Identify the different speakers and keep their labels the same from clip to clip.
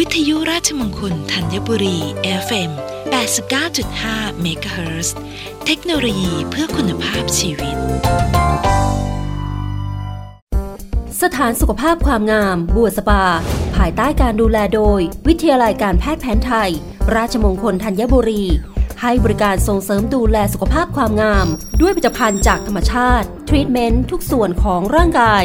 Speaker 1: วิทยุราชมงคลธัญบุรี FM 89.5 MHz เทคโนโลยีเพื่อคุณภาพชีวิต
Speaker 2: สถานสุขภาพความงาม บัวสปา ภายใต้การดูแลโดย วิทยาลัยการแพทย์แผนไทย ราชมงคลธัญบุรี ให้บริการส่งเสริมดูแลสุขภาพความงาม ด้วยผลิตภัณฑ์จากธรรมชาติ ทรีตเมนต์ทุกส่วนของร่างกาย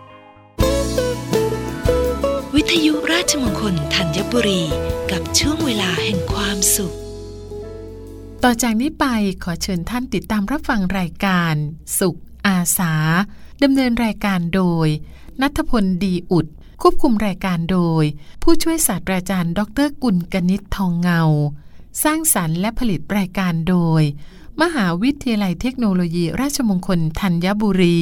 Speaker 3: 000
Speaker 1: ทยุราชมงคลธัญบุรีกับช่วงเวลาแห่งความสุข
Speaker 4: ต่อจากนี้ไปขอเชิญท่านติดตามรับฟังรายการ สุขอาสาดำเนินรายการโดย นัทพลดีอุด ควบคุมรายการโดย ผู้ช่วยศาสตราจารย์ ดรกุลกนิษฐ์ทองเงา สร้างสรรค์และผลิตรายการโดย มหาวิทยาลัยเทคโนโลยีราชมงคลธัญบุรี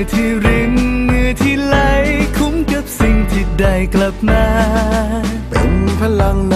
Speaker 5: อที่รินเงื้อที่ไหล คุ้มกับสิ่งที่ได้กลับมา
Speaker 6: เป็นพลัง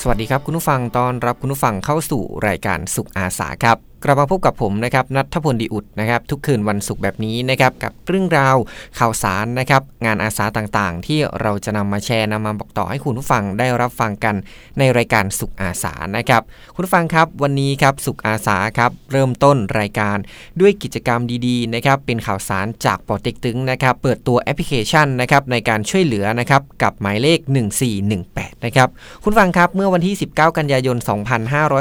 Speaker 6: สวัส
Speaker 7: ดีครับคุ
Speaker 8: ณผู้ฟังตอนรับคุณผู้ฟังเข้าสู่รายการสุขอาสาครับ กลับมาพบกับผมนะครับนัทพลดีอุดนะครับทุกคืนวันศุกร์แบบนี้นะครับกับเรื่องราวข่าวสารนะครับงานอาสาต่างๆ ที่เราจะนำมาแชร์นำมาบอกต่อให้คุณผู้ฟังได้รับฟังกันในรายการสุขอาสานะครับคุณผู้ฟังครับวันนี้ครับสุขอาสาครับเริ่มต้นรายการด้วยกิจกรรมดีๆนะครับเป็นข่าวสารจากปอเต็กตึงนะครับเปิดตัวแอปพลิเคชันนะครับในการช่วยเหลือนะครับกับหมายเลข 1418นะครับคุณฟังครับเมื่อวันที่ 19 กันยายน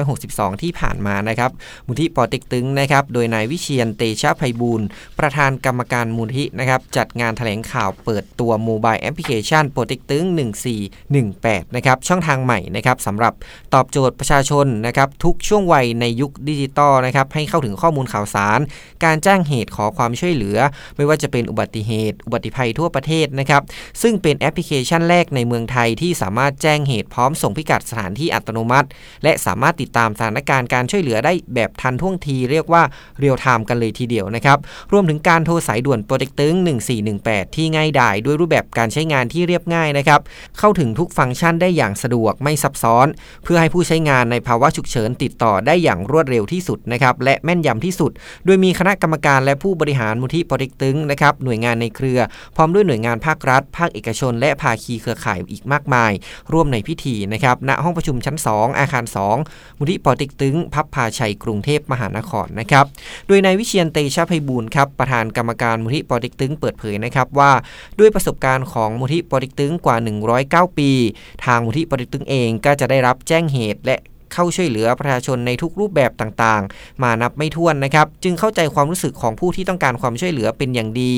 Speaker 8: 2562 ที่ผ่านมานะครับมูลนิธิป่อเต็กตึ๊งนะครับ โดยนายวิเชียรเตชะไพบูลย์ประธานกรรมการมูลนิธินะครับ จัดงานแถลงข่าวเปิดตัว mobile แอปพลิเคชันป่อเต็กตึ๊ง 1418 นะครับ ช่องทางใหม่นะครับสำหรับตอบโจทย์ประชาชนนะครับทุกช่วงวัยในยุคดิจิตอลนะครับให้เข้าถึงข้อมูลข่าวสาร การแจ้งเหตุขอความช่วยเหลือ ไม่ว่าจะเป็นอุบัติเหตุ อุบัติภัยทั่วประเทศนะครับซึ่งเป็นแอปพลิเคชันแรกในเมืองไทยที่สามารถแจ้งเหตุพร้อมส่งพิกัดสถานที่อัตโนมัติ และสามารถติดตามสถานการณ์การช่วยเหลือได้แบบทันท่วงทีเรียกว่า real-time กันเลยทีเดียวนะครับรวมถึงการโทรสายด่วนป่อเต็กตึ๊ง1418 ที่ง่ายดายด้วยรูปแบบการใช้งานที่เรียบง่ายนะครับเข้าถึงทุกฟังก์ชันได้อย่างสะดวกไม่ซับซ้อน เพื่อให้ผู้ใช้งานในภาวะฉุกเฉินติดต่อได้อย่างรวดเร็วที่สุดนะครับและแม่นยำที่สุด โดยมีคณะกรรมการและผู้บริหารมูลนิธิป่อเต็กตึ๊งนะครับหน่วยงานในเครือ พร้อมด้วยหน่วยงานภาครัฐ ภาคเอกชน และภาคีเครือข่ายอีกมากมาย ร่วมในพิธีนะครับณห้องประชุมชั้น 2 อาคาร 2 มูลที่ปอเต็กตึง พับพาชัยกรุงเทพมหานครนะครับ โดยนายวิเชียนเตชะไพบูลครับประธานกรรมการมูลที่ปอติกตึงเปิดเผยนะครับว่าด้วยประสบการณ์ของมูลที่ปอติกตึงกว่า 109 ปี ทางมูลที่ปอติกตึงเองก็จะได้รับแจ้งเหตุและ เข้าช่วยเหลือประชาชนในทุกรูปแบบต่างๆ มานับไม่ถ้วนนะครับ จึงเข้าใจความรู้สึกของผู้ที่ต้องการความช่วยเหลือเป็นอย่างดี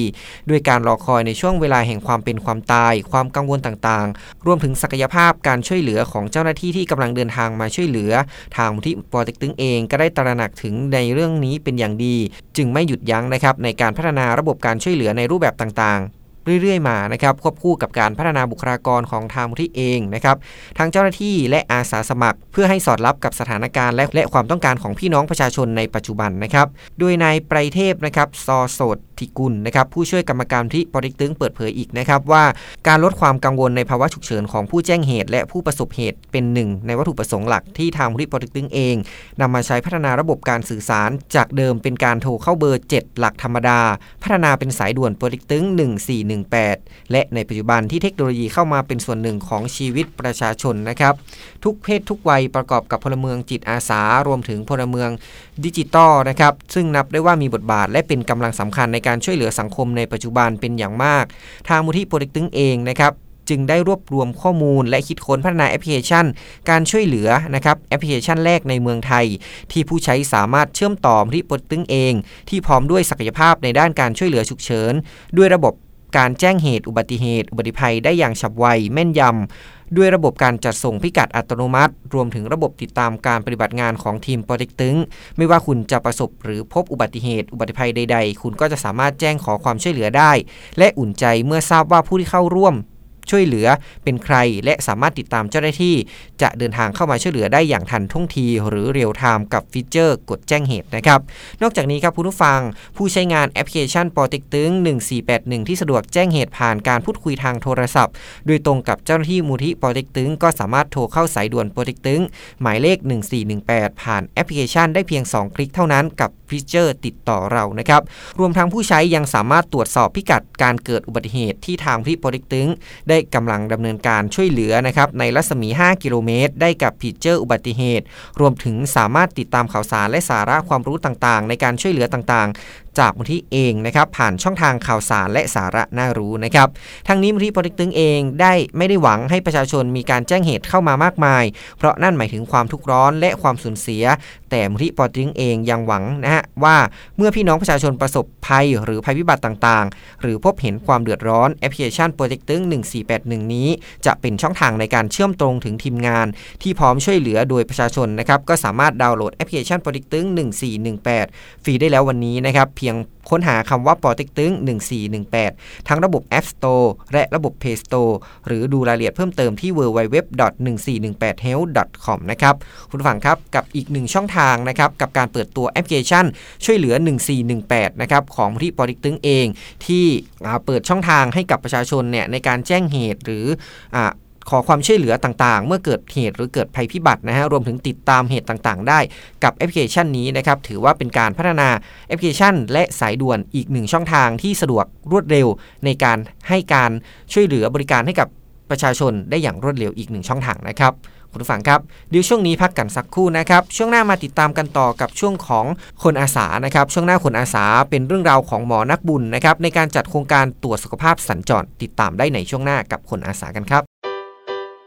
Speaker 8: ด้วยการรอคอยในช่วงเวลาแห่งความเป็นความตาย ความกังวลต่างๆ รวมถึงศักยภาพการช่วยเหลือของเจ้าหน้าที่ที่กำลังเดินทางมาช่วยเหลือ ทางที่ปอเต็กตึงเองก็ได้ตระหนักถึงในเรื่องนี้เป็นอย่างดี จึงไม่หยุดยั้งนะครับในการพัฒนาระบบการช่วยเหลือในรูปแบบต่างๆ เรื่อยๆมานะครับควบคู่กับการพัฒนาบุคลากรของทางมูลที่เองนะครับทั้งเจ้าหน้าที่และอาสาสมัคร เพื่อให้สอดรับกับสถานการณ์และและความต้องการของพี่น้องประชาชนในปัจจุบันนะครับโดยนายไพรเทพนะครับซอสด ธิกุลนะครับผู้ช่วยกรรมการที่ปอติกตึงเปิดเผยอีกนะครับว่าการลดความกังวลในภาวะฉุกเฉินของผู้แจ้งเหตุ และผู้ประสบเหตุเป็นหนึ่ง ในวัตถุประสงค์หลักที่ทางมูลที่ปอติกตึงเองนำมาใช้พัฒนาระบบการสื่อสาร จากเดิมเป็นการโทรเข้าเบอร์ 7 หลักธรรมดา พัฒนาเป็นสายด่วนปอติตึง1418 และในปัจจุบันที่เทคโนโลยีเข้ามาเป็นส่วนหนึ่งของชีวิตประชาชนนะครับทุกเพศทุกวัยประกอบกับพลเมืองจิตอาสารวมถึงพลเมือง ดิจิตอลนะครับ ซึ่งนับได้ว่ามีบทบาทและเป็นกำลังสำคัญในการช่วยเหลือสังคมในปัจจุบันเป็นอย่างมาก ทางมูลนิธิป่อเต็กตึ๊งเองนะครับจึงได้รวบรวมข้อมูลและคิดค้นพัฒนาแอปพลิเคชัน การช่วยเหลือนะครับแอปพลิเคชันแรกในเมืองไทย ที่ผู้ใช้สามารถเชื่อมต่อมาที่ป่อเต็กตึ๊งเอง ที่พร้อมด้วยศักยภาพในด้านการช่วยเหลือฉุกเฉิน ด้วยระบบการแจ้งเหตุอุบัติเหตุ อุบัติภัยได้อย่างฉับไวแม่นยำ ด้วยระบบการจัดส่งพิกัดอัตโนมัติ รวมถึงระบบติดตามการปฏิบัติงานของทีมป่อเต็กตึ๊ง ไม่ว่าคุณจะประสบหรือพบอุบัติเหตุ อุบัติภัยใด ๆ คุณก็จะสามารถแจ้งขอความช่วยเหลือได้ และอุ่นใจเมื่อทราบว่าผู้ที่เข้าร่วม ช่วยเหลือเป็นใคร และสามารถติดตามเจ้าหน้าที่ จะเดินทางเข้ามาช่วยเหลือได้อย่างทันท่วงที หรือ real-time กับ feature กดแจ้งเหตุนะครับ นอกจากนี้ครับคุณผู้ฟัง ผู้ใช้งานแอปพลิเคชันป่อเต็กตึ๊ง1481 ที่สะดวกแจ้งเหตุผ่านการพูดคุยทางโทรศัพท์ โดยตรงกับเจ้าหน้าที่มูลนิธิป่อเต็กตึ๊งก็สามารถโทรเข้าสายด่วนป่อเต็กตึ๊งหมายเลข 1418 ผ่านแอปพลิเคชันได้เพียง 2 คลิกเท่านั้นกับ feature ติดต่อเรานะครับรวมทั้งผู้ใช้ยังสามารถตรวจสอบพิกัดการเกิดอุบัติเหตุที่ทางพี่ป่อเต็กตึ๊งได้กำลังดำเนินการช่วยเหลือนะครับในรัศมี 5 กิโลเมตร ได้กับ feature อุบัติเหตุ รวมถึงสามารถติดตามข่าวสารและสาระความรู้ต่างๆ ในการช่วยเหลือต่างๆ จากมูลนิธิเองนะครับผ่านช่องทางข่าวสารและสาระน่ารู้นะครับทั้งนี้มูลนิธิป่อเต็กตึ๊งเองได้ไม่ได้หวังให้ประชาชนมีการแจ้งเหตุเข้ามามากมาย เพราะนั่นหมายถึงความทุกข์ร้อนและความสูญเสีย แต่มูลนิธิป่อเต็กตึ๊งเองยังหวังนะฮะว่าเมื่อพี่น้องประชาชนประสบภัยหรือภัยพิบัติต่างๆ หรือพบเห็นความเดือดร้อนแอปพลิเคชันป่อเต็กตึ๊ง1481 นี้ จะเป็นช่องทางในการเชื่อมตรงถึงทีมงาน ที่พร้อมช่วยเหลือโดยประชาชนนะครับก็สามารถดาวน์โหลดแอปพลิเคชันป่อเต็กตึ๊ง1418 ฟรีได้แล้ววันนี้นะครับเพียงค้นหาคำว่าปอเต็กตึง1418 ทั้งระบบ App Store และระบบ Play Store หรือดูรายละเอียดเพิ่มเติมที่ www.1418health.com นะครับ คุณผังครับ กับอีกหนึ่งช่องทางนะครับ กับการเปิดตัวแอปพลิเคชัน ช่วยเหลือ 1418 นะครับ ของที่ปอเต็กตึงเอง ที่เปิดช่องทางให้กับประชาชนเนี่ยในการแจ้งเหตุหรืออ ขอความช่วยเหลือต่างๆ เมื่อเกิดเหตุหรือเกิดภัยพิบัตินะฮะรวมถึงติดตามเหตุต่างๆ ได้กับแอปพลิเคชันนี้นะครับถือว่าเป็นการพัฒนาแอปพลิเคชัน และสายด่วนอีกหนึ่งช่องทางที่สะดวกรวดเร็ว ในการให้การช่วยเหลือบริการให้กับประชาชนได้อย่างรวดเร็วอีกหนึ่งช่องทางนะครับคุณผู้ฟังครับเดี๋ยวช่วงนี้พักกันสักครู่นะครับ ช่วงหน้ามาติดตามกันต่อกับช่วงของคนอาสานะครับ ช่วงหน้าคนอาสาเป็นเรื่องราวของหมอนักบุญนะครับในการจัดโครงการตรวจสุขภาพสัญจรติดตามได้ในช่วงหน้ากับคนอาสากันครับ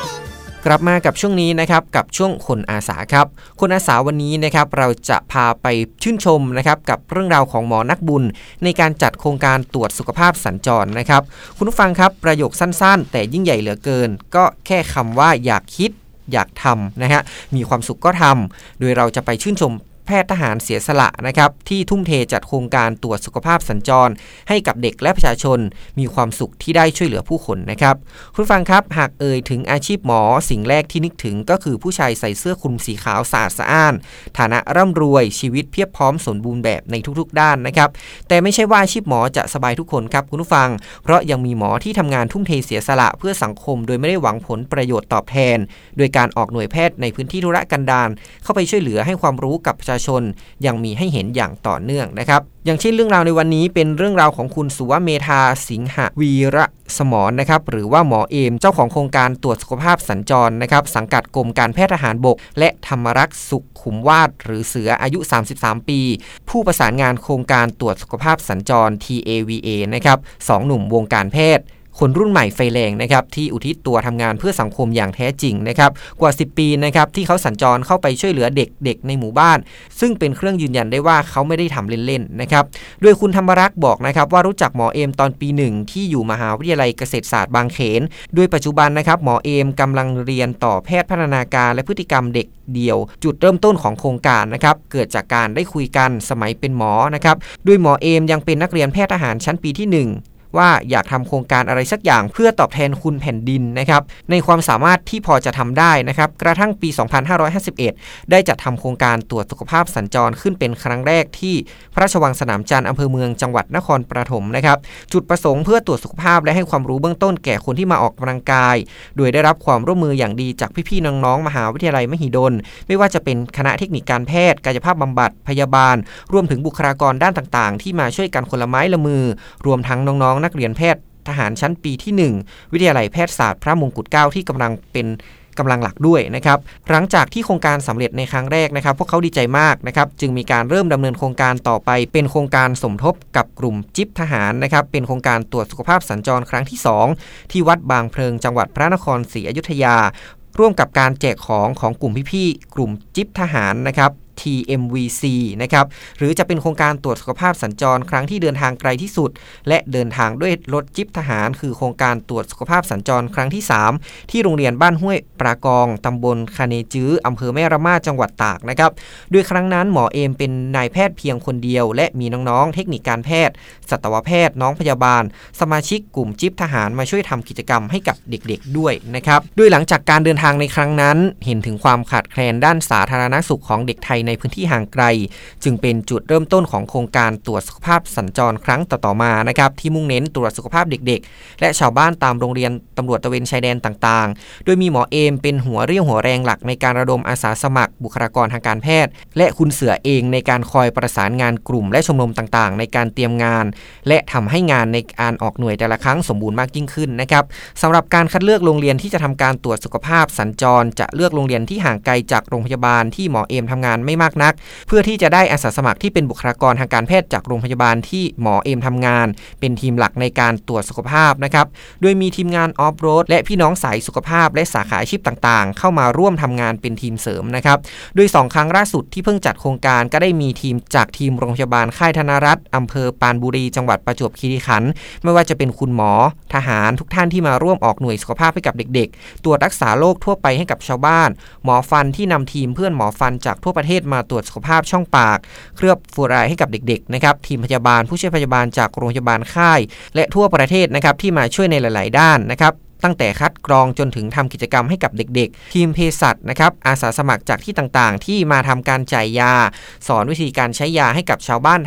Speaker 8: กลับมากับช่วงนี้นะครับกับช่วงคนอาสาครับ คนอาสาวันนี้นะครับเราจะพาไปชื่นชมนะครับกับเรื่องราวของหมอนักบุญ ในการจัดโครงการตรวจสุขภาพสัญจรนะครับ คุณผู้ฟังครับประโยคสั้นๆ แต่ยิ่งใหญ่เหลือเกิน ก็แค่คำว่าอยากคิดอยากทำนะฮะมีความสุขก็ทำโดยเราจะไปชื่นชม พทย์ทหารเสียสละนะครับ ที่ทุ่มเทจัดโครงการตรวจสุขภาพสัญจร ให้กับเด็กและประชาชนมีความสุขที่ได้ช่วยเหลือผู้คนนะครับ คุณฟังครับหากเอ่ยถึงอาชีพหมอสิ่งแรกที่นึกถึงก็คือผู้ชายใส่เสื้อคลุมสีขาวสะอาดสะอ้าน ฐานะร่ำรวยชีวิตเพียบพร้อมสมบูรณ์แบบในทุกๆ ด้านนะครับ แต่ไม่ใช่ว่าอาชีพหมอจะสบายทุกคนครับคุณผู้ฟัง เพราะยังมีหมอที่ทำงานทุ่มเทเสียสละเพื่อสังคม โดยไม่ได้หวังผลประโยชน์ตอบแทน โดยการออกหน่วยแพทย์ในพื้นที่ธุรกันดารเข้าไปช่วยเหลือให้ความรู้กับประชาชน ยังมีให้เห็นอย่างต่อเนื่องนะครับ อย่างเช่นเรื่องราวในวันนี้เป็นเรื่องราวของคุณสุวเมธาสิงหวีระสมรนะครับหรือว่าหมอเอมเจ้าของโครงการตรวจสุขภาพสัญจรนะครับ สังกัดกรมการแพทย์ทหารบก และธรรมรักษ์สุขขุมวาด หรือเสืออายุ 33 ปี ผู้ประสานงานโครงการตรวจสุขภาพสัญจร TAVA นะครับสองหนุ่มวงการแพทย์ คนรุ่นใหม่ไฟแรงนะครับที่อุทิศตัวทำงานเพื่อสังคมอย่างแท้จริงนะครับกว่า 10 ปีนะครับที่เขาสัญจรเข้าไปช่วยเหลือเด็กๆในหมู่บ้าน ซึ่งเป็นเครื่องยืนยันได้ว่าเขาไม่ได้ทำเล่นๆนะครับโดยคุณธรรมรักษ์บอกนะครับว่ารู้จักหมอเอมตอนปีหนึ่งที่อยู่มหาวิทยาลัยเกษตรศาสตร์บางเขน โดยปัจจุบันนะครับหมอเอมกำลังเรียนต่อแพทย์พัฒนาการและพฤติกรรมเด็กเดียว จุดเริ่มต้นของโครงการนะครับเกิดจากการได้คุยกันสมัยเป็นหมอนะครับโดยหมอเอมยังเป็นนักเรียนแพทย์ทหารชั้นปีที่ 1 ว่าอยากทำโครงการอะไรสักอย่างเพื่อตอบแทนคุณแผ่นดินนะครับในความสามารถที่พอจะทำได้นะครับกระทั่งปี 2551 ได้จัดทำโครงการตรวจสุขภาพสัญจรขึ้นเป็นครั้งแรกที่พระราชวังสนามจันทร์อำเภอเมืองจังหวัดนครปฐมนะครับจุดประสงค์เพื่อตรวจสุขภาพและให้ความรู้เบื้องต้นแก่คนที่มาออกกำลังกาย โดยได้รับความร่วมมืออย่างดีจากพี่ๆน้องๆมหาวิทยาลัยมหิดล ไม่ว่าจะเป็นคณะเทคนิคการแพทย์ กายภาพบำบัดพยาบาล รวมถึงบุคลากรด้านต่างๆ ที่มาช่วยกันคนละไม้ละมือ รวมทั้งน้องๆนักเรียนแพทย์ทหารชั้นปีที่ 1 วิทยาลัยแพทยศาสตร์พระมงกุฎเกล้าที่กำลังเป็นกำลังหลักด้วยนะครับ หลังจากที่โครงการสำเร็จในครั้งแรกนะครับ พวกเขาดีใจมากนะครับ จึงมีการเริ่มดำเนินโครงการต่อไป เป็นโครงการสมทบกับกลุ่มจิบทหารนะครับ เป็นโครงการตรวจสุขภาพสัญจรครั้งที่ 2 ที่วัดบางเพลิงจังหวัดพระนครศรีอยุธยา ร่วมกับการแจกของของกลุ่มพี่ๆกลุ่มจิบทหารนะครับ TMVC นะครับหรือจะเป็นโครงการตรวจสุขภาพสัญจรครั้งที่เดินทางไกลที่สุด และเดินทางด้วยรถจิบทหาร คือโครงการตรวจสุขภาพสัญจรครั้งที่ 3 ที่โรงเรียนบ้านห้วยปรากองตำบลคาเนจื้ออำเภอแม่ระมาจังหวัดตากนะครับโดยครั้งนั้นหมอเอมเป็นนายแพทย์เพียงคนเดียว และมีน้องๆ เทคนิคการแพทย์ สัตวแพทย์ น้องพยาบาล สมาชิกกลุ่มจิบทหารมาช่วยทำกิจกรรมให้กับเด็กๆด้วยนะครับโดยหลังจากการเดินทางในครั้งนั้น เห็นถึงความขาดแคลนด้านสาธารณสุขของเด็กไทยในในพื้นที่ห่างไกล จึงเป็นจุดเริ่มต้นของโครงการตรวจสุขภาพสัญจรครั้งต่อๆมานะครับที่มุ่งเน้นตรวจสุขภาพเด็ก ๆ และชาวบ้านตามโรงเรียนตำรวจตะเวนชายแดนต่างๆ โดยมีหมอเอมเป็นหัวเรี่ยวหัวแรงหลักในการระดมอาสาสมัคร บุคลากรทางการแพทย์ และคุณเสือเองในการคอยประสานงานกลุ่ม และชมรมต่างๆ ในการเตรียมงาน และทำให้งานในการออกหน่วยแต่ละครั้งสมบูรณ์มากยิ่งขึ้นนะครับสำหรับการคัดเลือกโรงเรียนที่จะทำการตรวจสุขภาพสัญจร จะเลือกโรงเรียนที่ห่างไกลจากโรงพยาบาลที่หมอเอมทำงานไม่มากนัก เพื่อที่จะได้อาสาสมัครที่เป็นบุคลากรทางการแพทย์จากโรงพยาบาลที่หมอเอ็มทำงาน เป็นทีมหลักในการตรวจสุขภาพนะครับ โดยมีทีมงานออฟโรดและพี่น้องสายสุขภาพ และสาขาอาชีพต่างๆ เข้ามาร่วมทำงานเป็นทีมเสริมนะครับ โดย 2 ครั้งล่าสุดที่เพิ่งจัดโครงการก็ได้มีทีมจากทีมโรงพยาบาลค่ายธนรัตน์อำเภอปานบุรี จังหวัดประจวบคีรีขันธ์ไม่ว่าจะเป็นคุณหมอ ทหารทุกท่านที่มาร่วมออกหน่วยสุขภาพให้กับเด็ก ๆ ตรวจรักษาโรคทั่วไปให้กับชาวบ้าน หมอฟันที่นำทีมเพื่อนหมอฟันจากทั่วประเทศมาตรวจสุขภาพช่องปาก เคลือบฟูรายให้กับเด็กๆนะครับทีมพยาบาลผู้ช่วยพยาบาลจากโรงพยาบาลค่าย และทั่วประเทศนะครับที่มาช่วยในหลาย ๆ ด้านนะครับ ตั้งแต่คัดกรองจนถึงทำกิจกรรมให้กับเด็กๆ ทีมเภสัชนะครับอาสาสมัครจากที่ต่างๆ ที่มาทำการจ่ายยา สอนวิธีการใช้ยาให้กับชาวบ้าน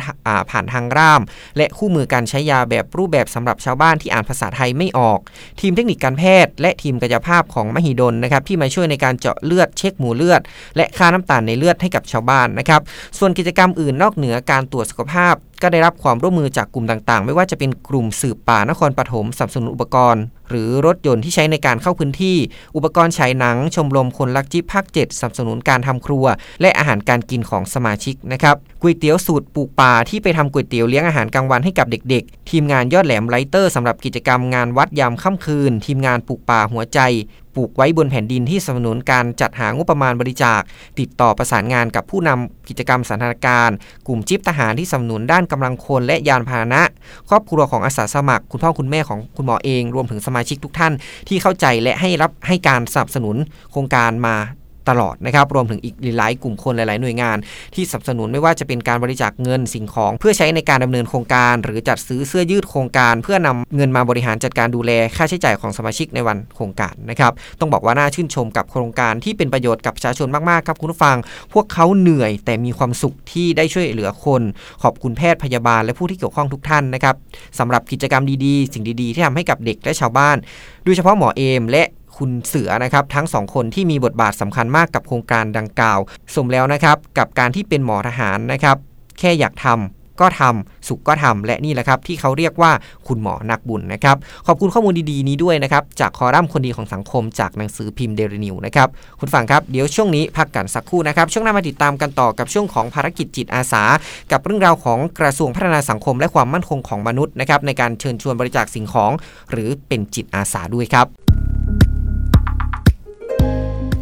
Speaker 8: ผ่านทางร่าม และคู่มือการใช้ยาแบบรูปแบบสำหรับชาวบ้านที่อ่านภาษาไทยไม่ออก ทีมเทคนิคการแพทย์ และทีมกายภาพของมหิดลนะครับที่มาช่วยในการเจาะเลือดเช็คหมู่เลือด และค่าน้ำตาลในเลือดให้กับชาวบ้านนะครับส่วนกิจกรรมอื่นนอกเหนือการตรวจสุขภาพก็ได้รับความร่วมมือจากกลุ่มต่างๆ ไม่ว่าจะเป็นกลุ่มสืบป่านครปฐมสนับสนุนอุปกรณ์ หรือรถยนต์ที่ใช้ในการเข้าพื้นที่ อุปกรณ์ฉายหนัง ชมรมคนรักจิ๊บภาค7สนับสนุนการทำครัว และอาหารการกินของสมาชิกนะครับก๋วยเตี๋ยวสูตรปลูกป่าที่ไปทำก๋วยเตี๋ยวเลี้ยงอาหารกลางวันให้กับเด็ก ๆ ทีมงานยอดแหลมไลเตอร์สำหรับกิจกรรมงานวัดยามค่ำคืน ทีมงานปลูกป่าหัวใจ ปลูกไว้บนแผ่นดินที่สนับสนุนการจัดหางบประมาณบริจาค ติดต่อประสานงานกับผู้นำกิจกรรมสันทนาการกลุ่มจิบทหารที่สนับสนุนด้านกำลังคนและยานพาหนะ ครอบครัวของอาสาสมัคร คุณพ่อคุณแม่ของคุณหมอเอง รวมถึงสมาชิกทุกท่านที่เข้าใจและให้รับให้การสนับสนุนโครงการมา ตลอดนะครับรวมถึงอีกหลายกลุ่มคนหลาย ๆ หน่วยงาน ที่สนับสนุนไม่ว่าจะเป็นการบริจาคเงินสิ่งของ เพื่อใช้ในการดำเนินโครงการ หรือจัดซื้อเสื้อยืดโครงการ เพื่อนำเงินมาบริหารจัดการดูแลค่าใช้จ่ายของสมาชิกในวันโครงการนะครับต้องบอกว่าน่าชื่นชมกับโครงการที่เป็นประโยชน์กับประชาชนมาก ๆ ครับคุณผู้ฟัง พวกเขาเหนื่อยแต่มีความสุขที่ได้ช่วยเหลือคน ขอบคุณแพทย์พยาบาลและผู้ที่เกี่ยวข้องทุกท่านนะครับสำหรับกิจกรรมดี ๆ สิ่งดี ๆ ที่ทำให้กับเด็กและชาวบ้าน โดยเฉพาะหมอเอมและ คุณเสือนะครับ ทั้งสองคนที่มีบทบาทสำคัญมากกับโครงการดังกล่าว สมแล้วนะครับ กับการที่เป็นหมอทหารนะครับ แค่อยากทำก็ทำสุขก็ทำและนี่แหละครับ ที่เขาเรียกว่าคุณหมอนักบุญนะครับ ขอบคุณข้อมูลดีๆนี้ด้วยนะครับ จากคอรัมน์คนดีของสังคมจากหนังสือพิมพ์เดลินิวนะครับ คุณฟังครับ เดี๋ยวช่วงนี้พักกันสักครู่นะครับ ช่วงหน้ามาติดตามกันต่อกับช่วงของภารกิจจิตอาสา กับเรื่องราวของกระทรวงพัฒนาสังคมและความมั่นคงของมนุษย์นะครับในการเชิญชวนบริจาคสิ่งของ หรือเป็นจิตอาสาด้วยครับ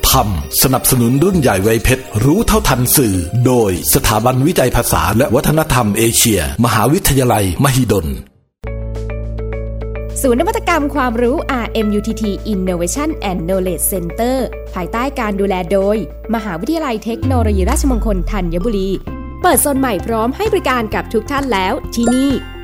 Speaker 9: ทำสนับสนุนรุ่นใหญ่ไวยเพชร รู้เท่าทันสื่อ โดยสถาบันวิจัยภาษาและวัฒนธรรมเอเชีย มหาวิทยาลัย มหิดล
Speaker 10: ศูนย์นวัตกรรมความรู้ RMUTT Innovation and Knowledge Center ภายใต้การดูแลโดย มหาวิทยาลัยเทคโนโลยีราชมงคลธัญบุรี เปิดโซนใหม่พร้อมให้บริการกับทุกท่านแล้วที่นี่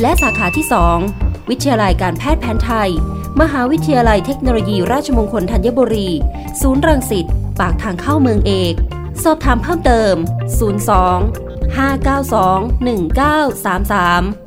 Speaker 2: และสาขาที่ 2 วิทยาลัยการแพทย์แผนไทย มหาวิทยาลัยเทคโนโลยีราชมงคลธัญบุรี ศูนย์รังสิตปากทางเข้าเมืองเอก สอบถามเพิ่มเติม 02 592 1933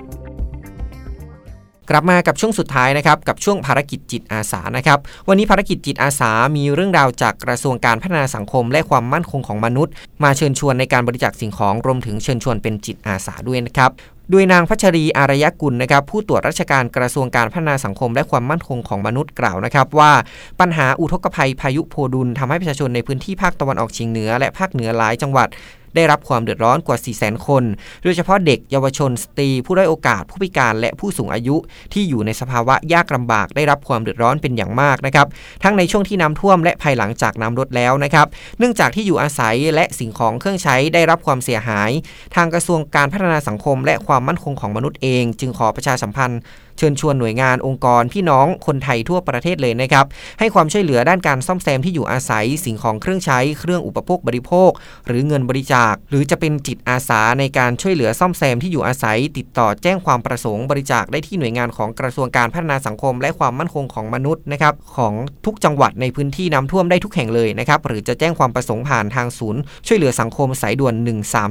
Speaker 8: กลับมากับช่วงสุดท้ายนะครับ กับช่วงภารกิจจิตอาสานะครับ วันนี้ภารกิจจิตอาสามีเรื่องราวจากกระทรวงการพัฒนาสังคม และความมั่นคงของมนุษย์ มาเชิญชวนในการบริจาคสิ่งของรวมถึงเชิญชวนเป็นจิตอาสาด้วยนะครับ โดยนางพัชรีอารยกุลนะครับผู้ตรวจราชการกระทรวงการพัฒนาสังคมและความมั่นคงของมนุษย์กล่าวนะครับว่าปัญหาอุทกภัยพายุโพดุลทำให้ประชาชนในพื้นที่ภาคตะวันออกเฉียงเหนือและภาคเหนือหลายจังหวัด ได้รับความเดือดร้อนกว่า 4 0 0 0 0 0 คน โดยเฉพาะเด็กเยาวชนสตรี ผู้ด้อยโอกาสผู้พิการและผู้สูงอายุ ที่อยู่ในสภาวะยากลำบากได้รับความเดือดร้อนเป็นอย่างมากนะครับทั้งในช่วงที่น้ำท่วมและภายหลังจากน้ำลดแล้วนะครับเนื่องจากที่อยู่อาศัยและสิ่งของเครื่องใช้ได้รับความเสียหาย ทางกระทรวงการพัฒนาสังคม และความมั่นคงของมนุษย์เอง จึงขอประชาสัมพันธ์ เชิญชวนหน่วยงานองค์กรพี่น้องคนไทยทั่วประเทศเลยนะครับ ให้ความช่วยเหลือด้านการซ่อมแซมที่อยู่อาศัยสิ่งของเครื่องใช้เครื่องอุปโภคบริโภค หรือเงินบริจาค หรือจะเป็นจิตอาสาในการช่วยเหลือซ่อมแซมที่อยู่อาศัย ติดต่อแจ้งความประสงค์บริจาคได้ที่หน่วยงานของกระทรวงการพัฒนาสังคม และความมั่นคงของมนุษย์นะครับของทุกจังหวัดในพื้นที่น้ำท่วมได้ทุกแห่งเลยนะครับหรือจะแจ้งความประสงค์ผ่านทางศูนย์ ช่วยเหลือสังคมสายด่วน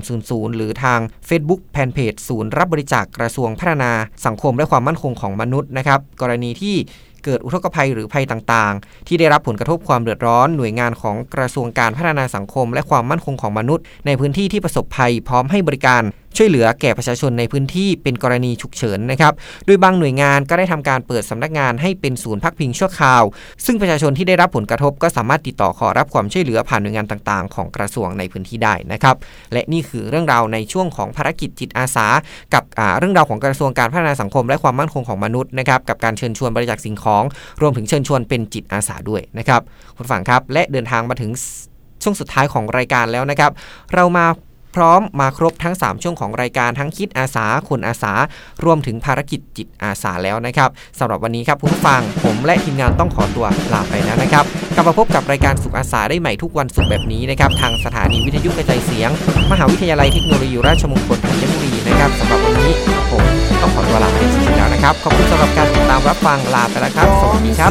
Speaker 8: 1300 หรือทาง Facebook แฟนเพจศูนย์รับบริจาคกระทรวงพัฒนาสังคมและความมั่นคงของมนุษย์นะครับกรณีที่เกิดอุทกภัยหรือภัยต่างๆ ที่ได้รับผลกระทบความเดือดร้อนหน่วยงานของกระทรวงการพัฒนาสังคม และความมั่นคงของมนุษย์ ในพื้นที่ที่ประสบภัยพร้อมให้บริการช่วยเหลือแก่ประชาชนในพื้นที่เป็นกรณีฉุกเฉินนะครับ โดยบางหน่วยงานก็ได้ทำการเปิดสำนักงานให้เป็นศูนย์พักพิงชั่วคราว ซึ่งประชาชนที่ได้รับผลกระทบก็สามารถติดต่อขอรับความช่วยเหลือผ่านหน่วยงานต่างๆ ของกระทรวงในพื้นที่ได้นะครับ และนี่คือเรื่องราวในช่วงของภารกิจจิตอาสา กับเรื่องราวของกระทรวงการพัฒนาสังคม และความมั่นคงของมนุษย์นะครับ กับการเชิญชวนบริจาคสิ่งของ รวมถึงเชิญชวนเป็นจิตอาสาด้วยนะครับคุณฟังครับ และเดินทางมาถึงช่วงสุดท้ายของรายการแล้วนะครับ เรามา ร้อมมาครบทั้ง 3 ช่วงของรายการทั้งคิดอาสาคนอาสารวมถึงภารกิจจิตอาสาแล้วนะครับสำหรับวันนี้ครับคุณผู้ฟังผมและทีมงานต้องขอตัวลาไปแล้วนะครับกลับมาพบกับรายการสุขอาสาได้ใหม่ทุกวันศุกร์แบบนี้นะครับทางสถานีวิทยุกระจายเสียง มหาวิทยาลัยเทคโนโลยีราชมงคลธัญบุรีนะครับสำหรับวันนี้ผมต้องขอตัวลาไปจริงๆแล้วนะครับขอบคุณสำหรับการติดตามรับฟังลาไปแล้วครับ สวัสดีครับ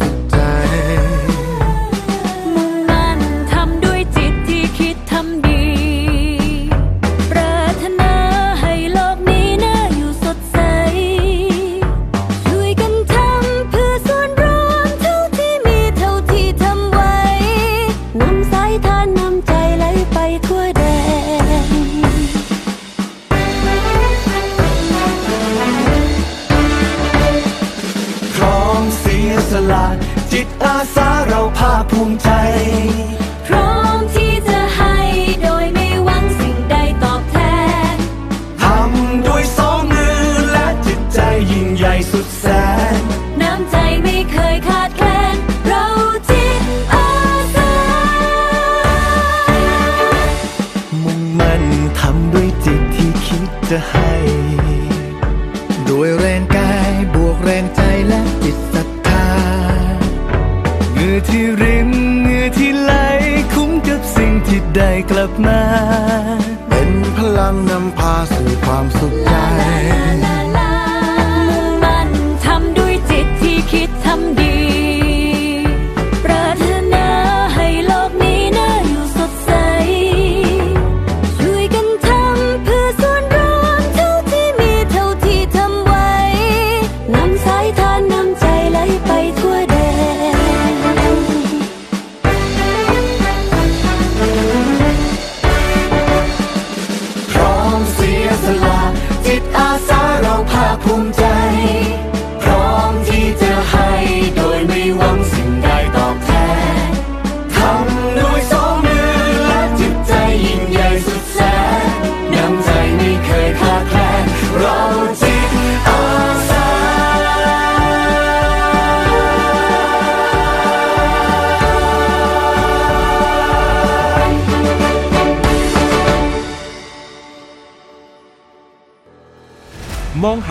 Speaker 5: สู่
Speaker 6: ค